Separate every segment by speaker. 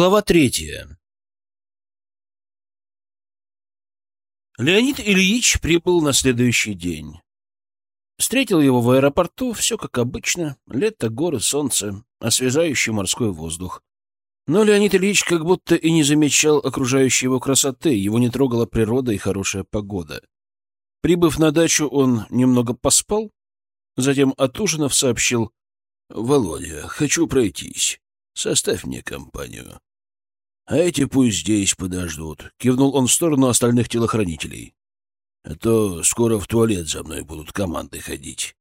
Speaker 1: Глава третья. Леонид Ильич прибыл на следующий день. Встретил его в аэропорту, все как обычно, лето, горы, солнце, освежающий морской воздух. Но Леонид Ильич как будто и не замечал окружающей его красоты, его не трогала природа и хорошая погода. Прибыв на дачу, он немного поспал, затем от ужинов сообщил «Володя, хочу пройтись». Составь мне компанию. А эти пусть здесь подождут. Кивнул он в сторону остальных телохранителей. А то скоро в туалет за мной будут команды ходить.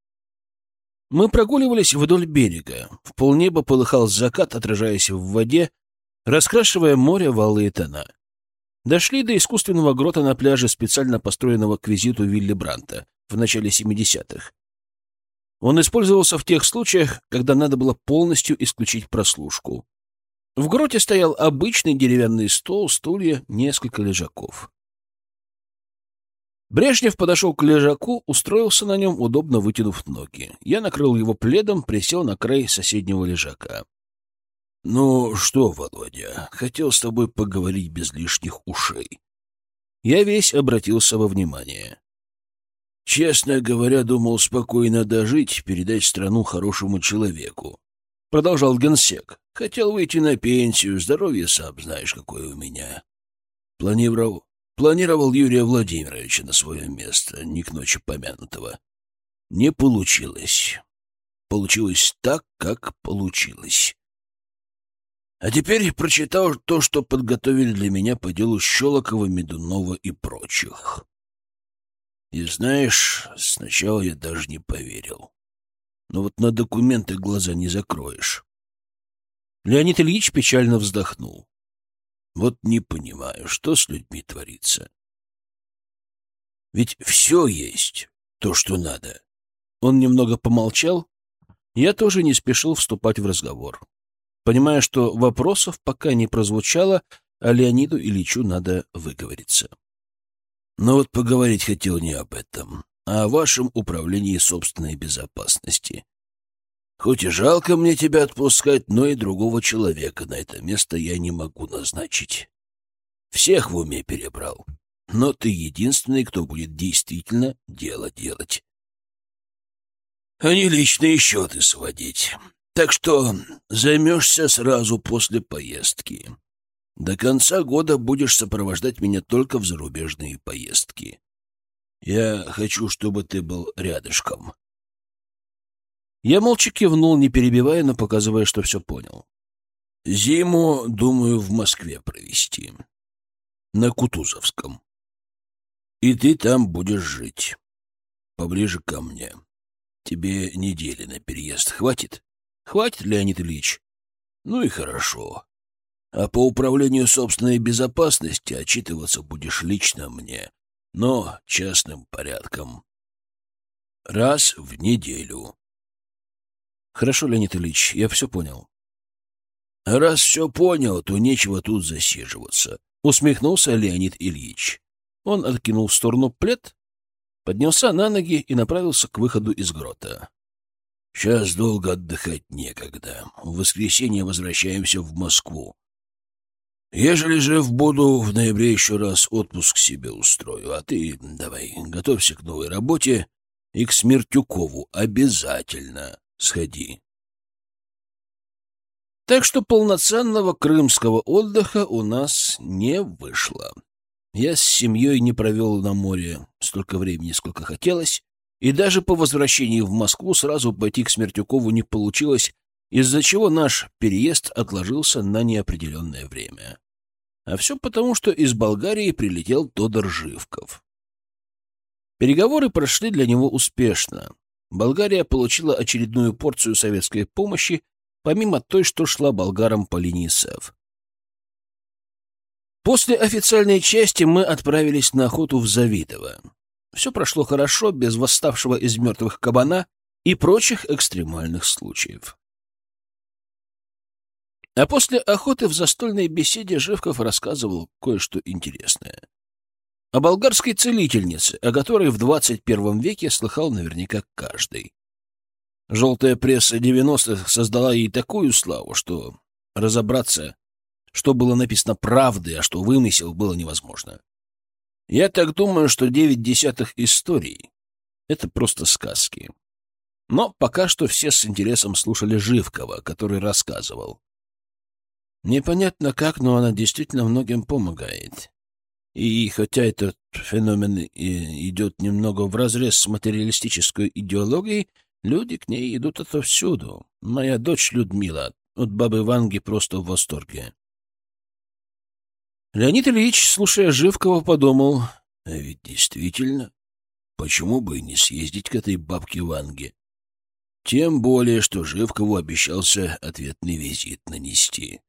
Speaker 1: Мы прогуливались вдоль берега. В полнеба полыхал закат, отражаясь в воде, раскрашивая море в алые тона. Дошли до искусственного грота на пляже, специально построенного к визиту Вилли Бранта в начале 70-х. Он использовался в тех случаях, когда надо было полностью исключить прослушку. В гроте стоял обычный деревянный стол, стулья, несколько лежаков. Брежнев подошел к лежаку, устроился на нем, удобно вытянув ноги. Я накрыл его пледом, присел на край соседнего лежака. — Ну что, Володя, хотел с тобой поговорить без лишних ушей. Я весь обратился во внимание. Честно говоря, думал спокойно дожить, передать страну хорошему человеку. Продолжал генсек. Хотел выйти на пенсию, здоровье сам знаешь, какое у меня. Планировал, планировал Юрия Владимировича на свое место, не к ночи помянутого. Не получилось. Получилось так, как получилось. А теперь прочитал то, что подготовили для меня по делу Щелокова, Медунова и прочих. И знаешь, сначала я даже не поверил. Но вот на документы глаза не закроешь. Леонид Ильич печально вздохнул. Вот не понимаю, что с людьми творится. Ведь все есть, то, что надо. Он немного помолчал. Я тоже не спешил вступать в разговор. Понимая, что вопросов пока не прозвучало, а Леониду Ильичу надо выговориться. Но вот поговорить хотел не об этом, о вашем управлении собственной безопасности. Хоть и жалко мне тебя отпускать, но и другого человека на это место я не могу назначить. Всех в уме перебрал, но ты единственный, кто будет действительно дело делать. А не личные счеты сводить. Так что займешься сразу после поездки. До конца года будешь сопровождать меня только в зарубежные поездки. Я хочу, чтобы ты был рядышком. Я молча кивнул, не перебивая, но показывая, что все понял. Зиму, думаю, в Москве провести. На Кутузовском. И ты там будешь жить. Поближе ко мне. Тебе недели на переезд хватит? Хватит, Леонид Ильич? Ну и хорошо. А по управлению собственной безопасности отчитываться будешь лично мне, но частным порядком. Раз в неделю. Хорошо, Леонид Ильич, я все понял. Раз все понял, то нечего тут засиживаться. Усмехнулся Леонид Ильич. Он откинул в сторону плед, поднялся на ноги и направился к выходу из грота. Сейчас долго отдыхать некогда. В воскресенье возвращаемся в Москву. Ежели же в буду в ноябре еще раз отпуск себе устрою, а ты давай готовься к новой работе и к Смертюкову обязательно сходи. Так что полноценного крымского отдыха у нас не вышло. Я с семьей не провел на море столько времени, сколько хотелось, и даже по возвращении в Москву сразу пойти к Смертюкову не получилось, из-за чего наш переезд отложился на неопределенное время. А все потому, что из Болгарии прилетел Тодор Живков. Переговоры прошли для него успешно. Болгария получила очередную порцию советской помощи, помимо той, что шла болгарам по линии СЭВ. После официальной части мы отправились на охоту в Завидово. Все прошло хорошо, без восставшего из мертвых кабана и прочих экстремальных случаев. А после охоты в застольной беседе Живков рассказывал кое-что интересное. О болгарской целительнице, о которой в 21 веке слыхал наверняка каждый. Желтая пресса 90-х создала ей такую славу, что разобраться, что было написано правдой, а что вымысел, было невозможно. Я так думаю, что девять десятых историй — это просто сказки. Но пока что все с интересом слушали Живкова, который рассказывал. Непонятно как, но она действительно многим помогает. И хотя этот феномен идет немного вразрез с материалистической идеологией, люди к ней идут отовсюду. Моя дочь Людмила от бабы Ванги просто в восторге. Леонид Ильич, слушая Живкова, подумал, а ведь действительно, почему бы и не съездить к этой бабке Ванге? Тем более, что Живкову обещался ответный визит нанести.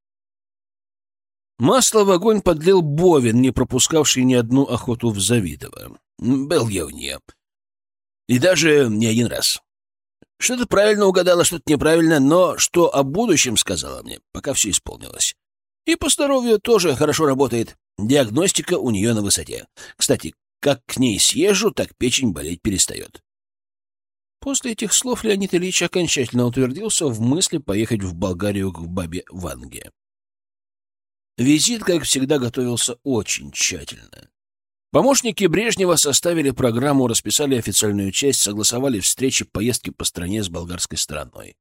Speaker 1: Масло в огонь подлил Бовин, не пропускавший ни одну охоту в Завидово. Был я у нее. И даже не один раз. Что-то правильно угадала, что-то неправильно, но что о будущем сказала мне, пока все исполнилось. И по здоровью тоже хорошо работает. Диагностика у нее на высоте. Кстати, как к ней съезжу, так печень болеть перестает. После этих слов Леонид Ильич окончательно утвердился в мысли поехать в Болгарию к бабе Ванге. Визит, как всегда, готовился очень тщательно. Помощники Брежнева составили программу, расписали официальную часть, согласовали встречи, поездки по стране с болгарской стороной.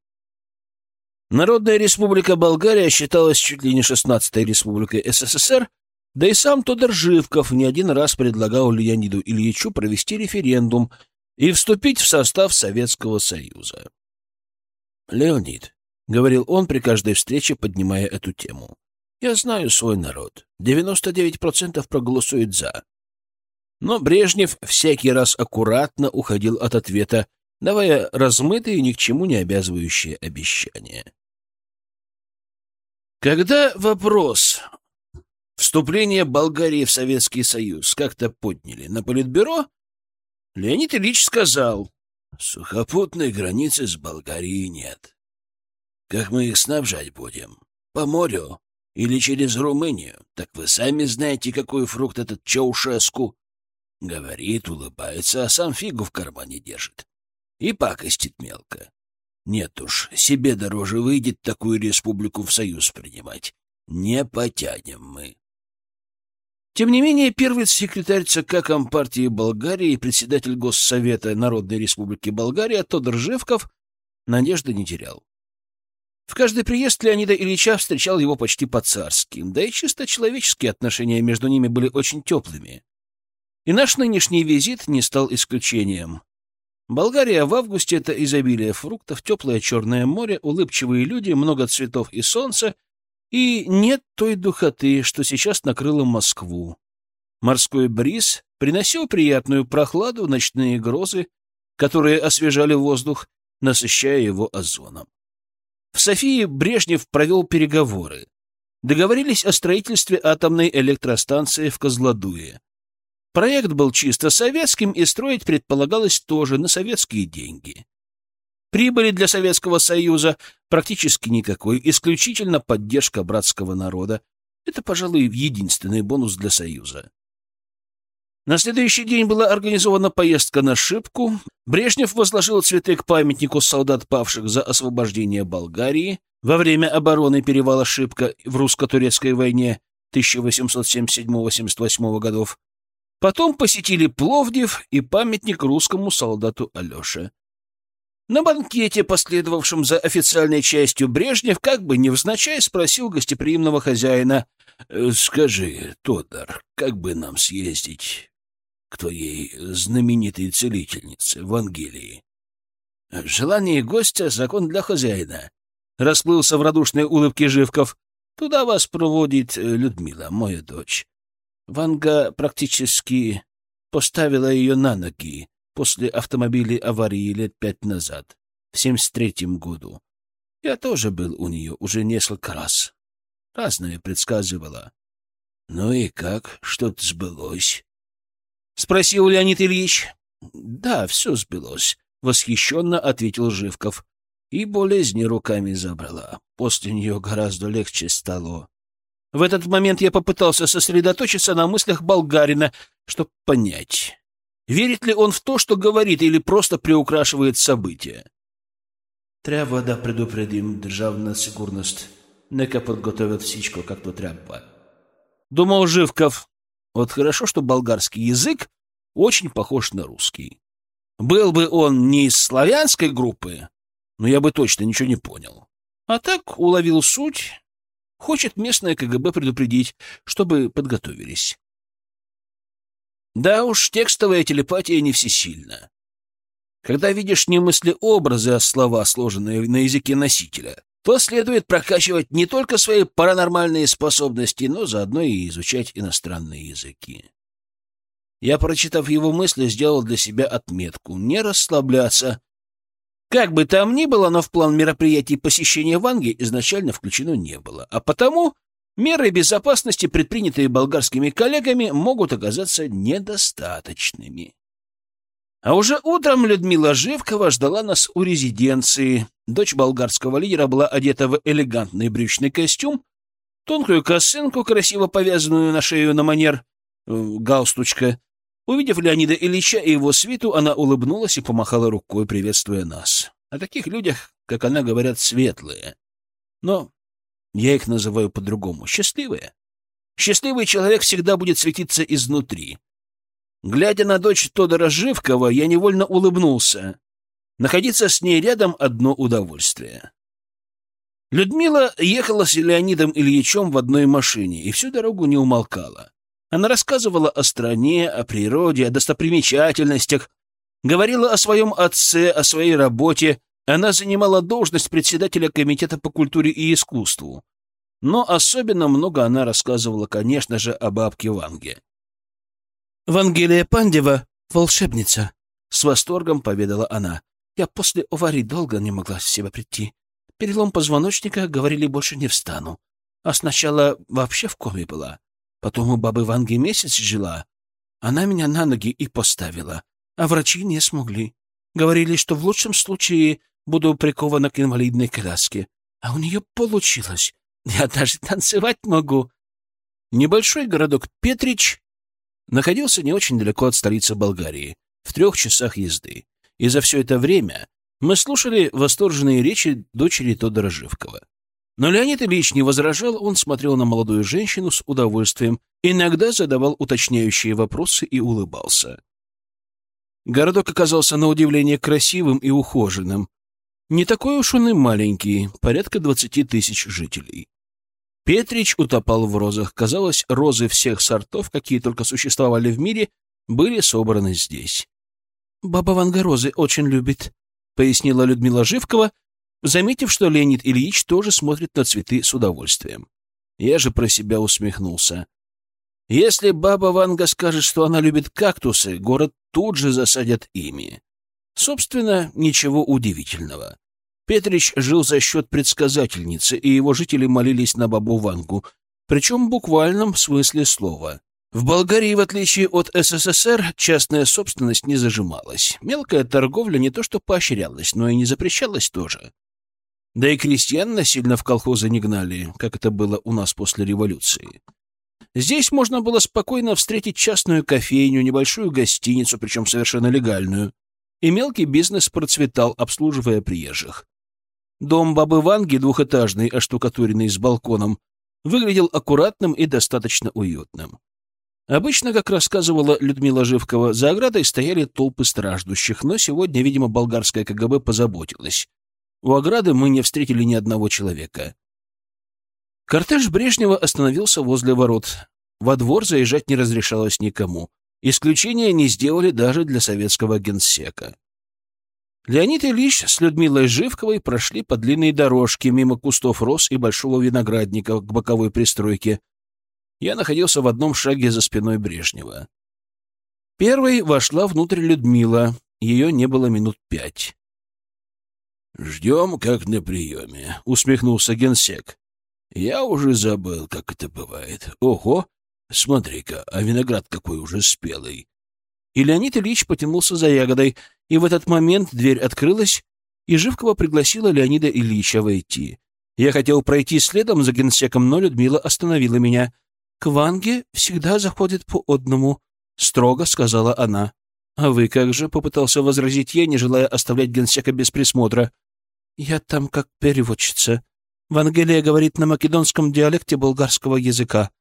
Speaker 1: Народная республика Болгария считалась чуть ли не 16-й республикой СССР, да и сам Тодор Живков не один раз предлагал Леониду Ильичу провести референдум и вступить в состав Советского Союза. «Леонид», — говорил он при каждой встрече, поднимая эту тему, — «я знаю свой народ. 99% проголосует «за». Но Брежнев всякий раз аккуратно уходил от ответа, давая размытые, ни к чему не обязывающие обещания. Когда вопрос вступления Болгарии в Советский Союз как-то подняли на Политбюро, Леонид Ильич сказал, сухопутной границы с Болгарией нет. Как мы их снабжать будем? По морю или через Румынию? Так вы сами знаете, какой фрукт этот Чаушеску. Говорит, улыбается, а сам фигу в кармане держит. И пакостит мелко. Нет уж, себе дороже выйдет такую республику в союз принимать. Не потянем мы. Тем не менее, первый секретарь ЦК Компартии Болгарии и председатель Госсовета Народной Республики Болгария Тодор Живков надежды не терял. В каждый приезд Леонида Ильича встречал его почти по-царски, да и чисто человеческие отношения между ними были очень теплыми. И наш нынешний визит не стал исключением. Болгария в августе — это изобилие фруктов, теплое Черное море, улыбчивые люди, много цветов и солнца, и нет той духоты, что сейчас накрыла Москву. Морской бриз приносил приятную прохладу, ночные грозы, которые освежали воздух, насыщая его озоном. В Софии Брежнев провел переговоры. Договорились о строительстве атомной электростанции в Козлодуе. Проект был чисто советским, и строить предполагалось тоже на советские деньги. Прибыли для Советского Союза практически никакой, исключительно поддержка братского народа. Это, пожалуй, единственный бонус для Союза. На следующий день была организована поездка на Шипку. Брежнев возложил цветы к памятнику солдат, павших за освобождение Болгарии во время обороны перевала Шипка в русско-турецкой войне 1877-1878 годов. Потом посетили Пловдив и памятник русскому солдату Алёше. На банкете, последовавшем за официальной частью, Брежнев как бы невзначай спросил гостеприимного хозяина, «Э, «Скажи, Тодор, как бы нам съездить к твоей знаменитой целительнице в Ангелии?» «Желание гостя — закон для хозяина», — расплылся в радушной улыбке Живков. «Туда вас проводит э, Людмила, моя дочь. Ванга практически поставила ее на ноги после автомобильной аварии лет пять назад, в 73-м году. Я тоже был у нее уже несколько раз. Разное предсказывала. Ну и как? Что-то сбылось? — спросил Леонид Ильич. — Да, все сбылось, — восхищенно ответил Живков. И болезни руками забрала. После нее гораздо легче стало. В этот момент я попытался сосредоточиться на мыслях болгарина, чтобы понять, верит ли он в то, что говорит, или просто приукрашивает события. Треба да предупредим державна сигурност нека подготовят всичко, как то трябва. Думал Живков. Вот хорошо, что болгарский язык очень похож на русский. Был бы он не из славянской группы, но я бы точно ничего не понял. А так уловил суть. Хочет местное КГБ предупредить, чтобы подготовились. Да уж, текстовая телепатия не всесильна. Когда видишь не мысли-образы, а слова, сложенные на языке носителя, то следует прокачивать не только свои паранормальные способности, но заодно и изучать иностранные языки. Я, прочитав его мысли, сделал для себя отметку — не расслабляться. Как бы там ни было, но в план мероприятий посещения Ванги изначально включено не было, а потому меры безопасности, предпринятые болгарскими коллегами, могут оказаться недостаточными. А уже утром Людмила Живкова ждала нас у резиденции. Дочь болгарского лидера была одета в элегантный брючный костюм, тонкую косынку, красиво повязанную на шею на манер э, галстучка. Увидев Леонида Ильича и его свиту, она улыбнулась и помахала рукой, приветствуя нас. О таких людях, как она, говорят, светлые. Но я их называю по-другому — счастливые. Счастливый человек всегда будет светиться изнутри. Глядя на дочь Тодора Живкова, я невольно улыбнулся. Находиться с ней рядом — одно удовольствие. Людмила ехала с Леонидом Ильичем в одной машине и всю дорогу не умолкала. Она рассказывала о стране, о природе, о достопримечательностях, говорила о своем отце, о своей работе. Она занимала должность председателя Комитета по культуре и искусству. Но особенно много она рассказывала, конечно же, о бабке Ванге.
Speaker 2: «Вангелия Пандева — волшебница», — с восторгом поведала она. «Я после аварии долго не могла в себя прийти. Перелом позвоночника, говорили, больше не встану. А сначала вообще в коме была. Потом у бабы Ванги месяц жила. Она меня на ноги и поставила, а врачи не смогли. Говорили, что в лучшем случае буду прикована к инвалидной коляске. А у нее получилось. Я даже танцевать могу.
Speaker 1: Небольшой городок Петрич находился не очень далеко от столицы Болгарии, в трех часах езды. И за все это время мы слушали восторженные речи дочери Тодора Живкова. Но Леонид Ильич не возражал, он смотрел на молодую женщину с удовольствием, иногда задавал уточняющие вопросы и улыбался. Городок оказался на удивление красивым и ухоженным. Не такой уж он и маленький, порядка двадцати тысяч жителей. Петрич утопал в розах. Казалось, розы всех сортов, какие только существовали в мире, были собраны здесь.
Speaker 2: «Баба Ванга розы очень любит», — пояснила Людмила Живкова, заметив, что Леонид Ильич тоже смотрит на цветы с удовольствием.
Speaker 1: Я же про себя усмехнулся. Если баба Ванга скажет, что она любит кактусы, город тут же засадят ими. Собственно, ничего удивительного. Петрич жил за счет предсказательницы, и его жители молились на бабу Вангу, причем в буквальном смысле слова. В Болгарии, в отличие от СССР, частная собственность не зажималась. Мелкая торговля не то что поощрялась, но и не запрещалась тоже. Да и крестьян насильно в колхозы не гнали, как это было у нас после революции. Здесь можно было спокойно встретить частную кофейню, небольшую гостиницу, причем совершенно легальную, и мелкий бизнес процветал, обслуживая приезжих. Дом бабы Ванги, двухэтажный, оштукатуренный с балконом, выглядел аккуратным и достаточно уютным. Обычно, как рассказывала Людмила Живкова, за оградой стояли толпы страждущих, но сегодня, видимо, болгарская КГБ позаботилась. У ограды мы не встретили ни одного человека. Кортеж Брежнева остановился возле ворот. Во двор заезжать не разрешалось никому. Исключения не сделали даже для советского генсека. Леонид Ильич с Людмилой Живковой прошли по длинной дорожке мимо кустов роз и большого виноградника к боковой пристройке. Я находился в одном шаге за спиной Брежнева. Первой вошла внутрь Людмила. Ее не было минут пять. «Ждем, как на приеме», — усмехнулся генсек. «Я уже забыл, как это бывает. Ого! Смотри-ка, а виноград какой уже спелый!» И Леонид Ильич потянулся за ягодой — и в этот момент дверь открылась, и Живкова пригласила Леонида Ильича войти. Я хотел пройти следом за генсеком, но Людмила остановила меня. — К всегда заходит по одному, — строго сказала она. — А вы как же? — попытался возразить я, не желая оставлять генсека без присмотра. — Я там как переводчица.
Speaker 2: Вангелия говорит на македонском диалекте болгарского языка.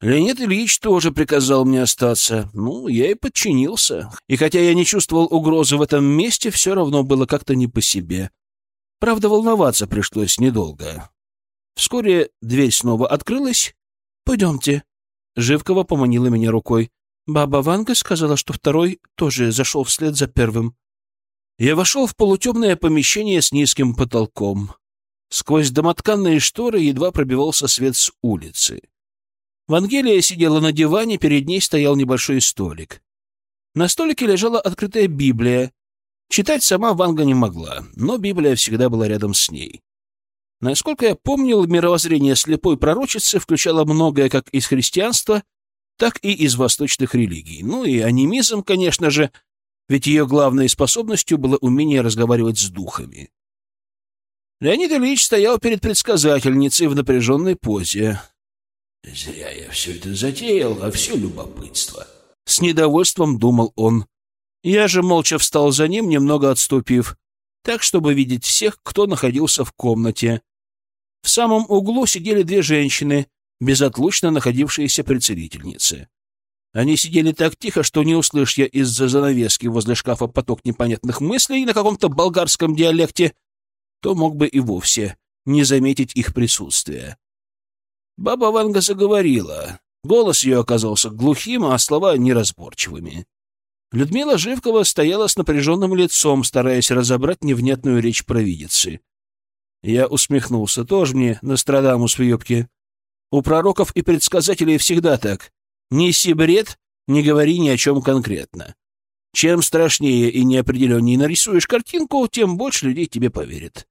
Speaker 1: Леонид Ильич тоже приказал мне остаться. Ну, я и подчинился. И хотя я не чувствовал угрозы в этом месте, все равно было как-то не по себе. Правда, волноваться пришлось недолго. Вскоре дверь снова открылась. «Пойдемте». Живкова поманила меня рукой. Баба Ванга сказала, что второй тоже зашел вслед за первым. Я вошел в полутемное помещение с низким потолком. Сквозь домотканные шторы едва пробивался свет с улицы. Вангелия сидела на диване, перед ней стоял небольшой столик. На столике лежала открытая Библия. Читать сама Ванга не могла, но Библия всегда была рядом с ней. Насколько я помнил, мировоззрение слепой пророчицы включало многое как из христианства, так и из восточных религий. Ну и анимизм, конечно же, ведь ее главной способностью было умение разговаривать с духами. Леонид Ильич стоял перед предсказательницей в напряженной позе.
Speaker 3: Зря я все это затеял, а все любопытство.
Speaker 1: С недовольством думал он. Я же молча встал за ним, немного отступив, так, чтобы видеть всех, кто находился в комнате. В самом углу сидели две женщины, безотлучно находившиеся при целительнице. Они сидели так тихо, что не услышь я из-за занавески возле шкафа поток непонятных мыслей на каком-то болгарском диалекте, то мог бы и вовсе не заметить их присутствия. Баба Ванга заговорила. Голос ее оказался глухим, а слова неразборчивыми. Людмила Живкова стояла с напряженным лицом, стараясь разобрать невнятную речь провидицы. Я усмехнулся. Тоже мне Нострадамус в юбке. У пророков и предсказателей всегда так. Неси бред, не говори ни о чем конкретно. Чем страшнее и неопределеннее нарисуешь картинку, тем больше людей тебе поверит.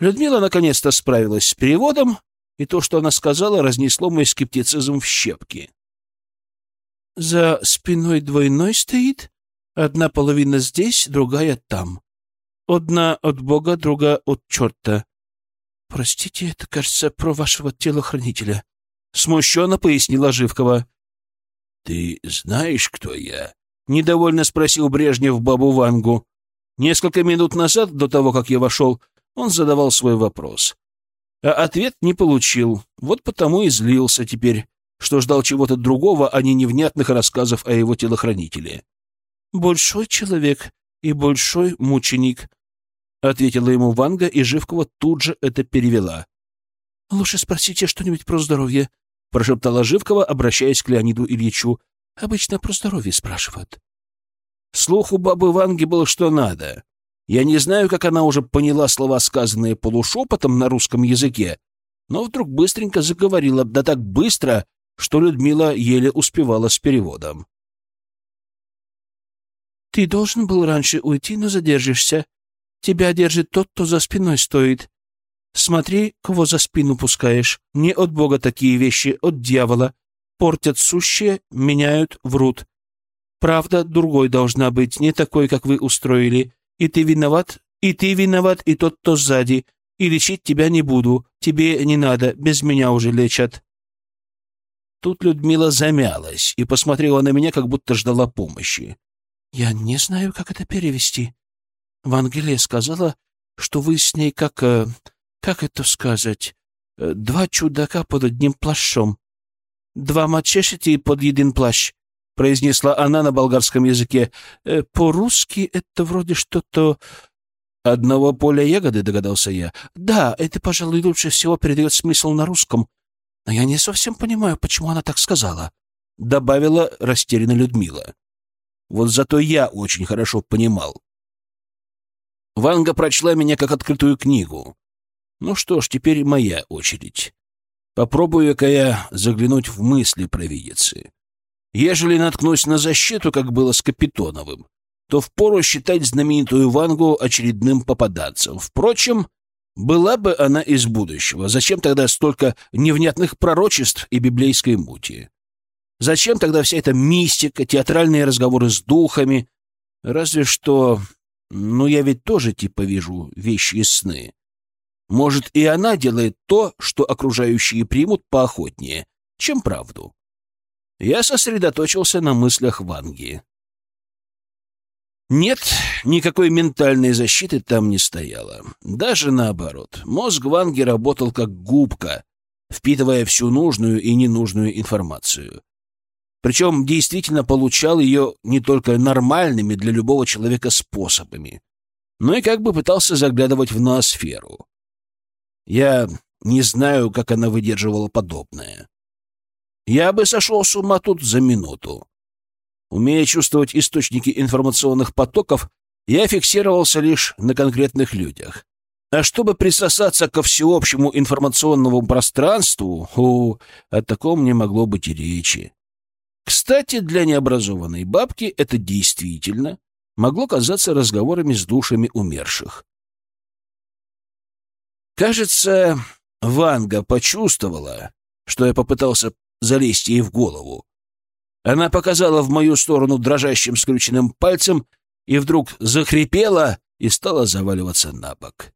Speaker 1: Людмила наконец-то справилась с переводом, и то, что она сказала, разнесло мой скептицизм в щепки. «За спиной двойной стоит, одна половина здесь, другая там. Одна от Бога, другая от черта. Простите, это, кажется, про вашего телохранителя». Смущенно пояснила Живкова.
Speaker 3: «Ты знаешь, кто я?»
Speaker 1: — недовольно спросил Брежнев бабу Вангу. Несколько минут назад, до того, как я вошел, он задавал свой вопрос. А ответ не получил, вот потому и злился теперь, что ждал чего-то другого, а не невнятных рассказов о его телохранителе. «Большой человек и большой мученик», — ответила ему Ванга, и Живкова тут же это перевела. «Лучше спросите что-нибудь про здоровье», — прошептала Живкова, обращаясь к Леониду Ильичу. «Обычно про здоровье спрашивают». Слух у бабы Ванги был что надо. Я не знаю, как она уже поняла слова, сказанные полушепотом на русском языке, но вдруг быстренько заговорила, да так быстро, что Людмила еле успевала с переводом. «Ты должен был раньше уйти, но задержишься. Тебя держит тот, кто за спиной стоит. Смотри, кого за спину пускаешь. Не от Бога такие вещи, от дьявола. Портят сущее, меняют, врут. Правда другой должна быть, не такой, как вы устроили. И ты виноват, и ты виноват, и тот, кто сзади. И лечить тебя не буду. Тебе не надо, без меня уже лечат. Тут Людмила замялась и посмотрела на меня, как будто ждала помощи. «Я не знаю, как это перевести. Вангелия сказала, что вы с ней как... Э, как это сказать? Э, два чудака под одним плащом. Два мачешите под един плащ. — произнесла она на болгарском языке. «Э, «По-русски это вроде что-то...» «Одного поля ягоды», — догадался я. «Да, это, пожалуй, лучше всего передает смысл на русском. Но я не совсем понимаю, почему она так сказала», — добавила растерянно Людмила. «Вот зато я очень хорошо понимал». Ванга прочла меня как открытую книгу. Ну что ж, теперь моя очередь. Попробую-ка я заглянуть в мысли провидицы. Ежели наткнусь на защиту, как было с Капитоновым, то впору считать знаменитую Вангу очередным попаданцем. Впрочем, была бы она из будущего. Зачем тогда столько невнятных пророчеств и библейской мути? Зачем тогда вся эта мистика, театральные разговоры с духами? Разве что... Ну, я ведь тоже типа вижу вещи и сны. Может, и она делает то, что окружающие примут поохотнее, чем правду. Я сосредоточился на мыслях Ванги. Нет, никакой ментальной защиты там не стояло. Даже наоборот. Мозг Ванги работал как губка, впитывая всю нужную и ненужную информацию. Причем действительно получал ее не только нормальными для любого человека способами, но и как бы пытался заглядывать в ноосферу. Я не знаю, как она выдерживала подобное. Я бы сошел с ума тут за минуту. Умея чувствовать источники информационных потоков, я фиксировался лишь на конкретных людях. А чтобы присосаться ко всеобщему информационному пространству, о, о таком не могло быть и речи. Кстати, для необразованной бабки это действительно могло казаться разговорами с душами умерших. Кажется, Ванга почувствовала, что я попытался залезть ей в голову, она показала в мою сторону дрожащим скрюченным пальцем и вдруг захрипела и стала заваливаться на бок.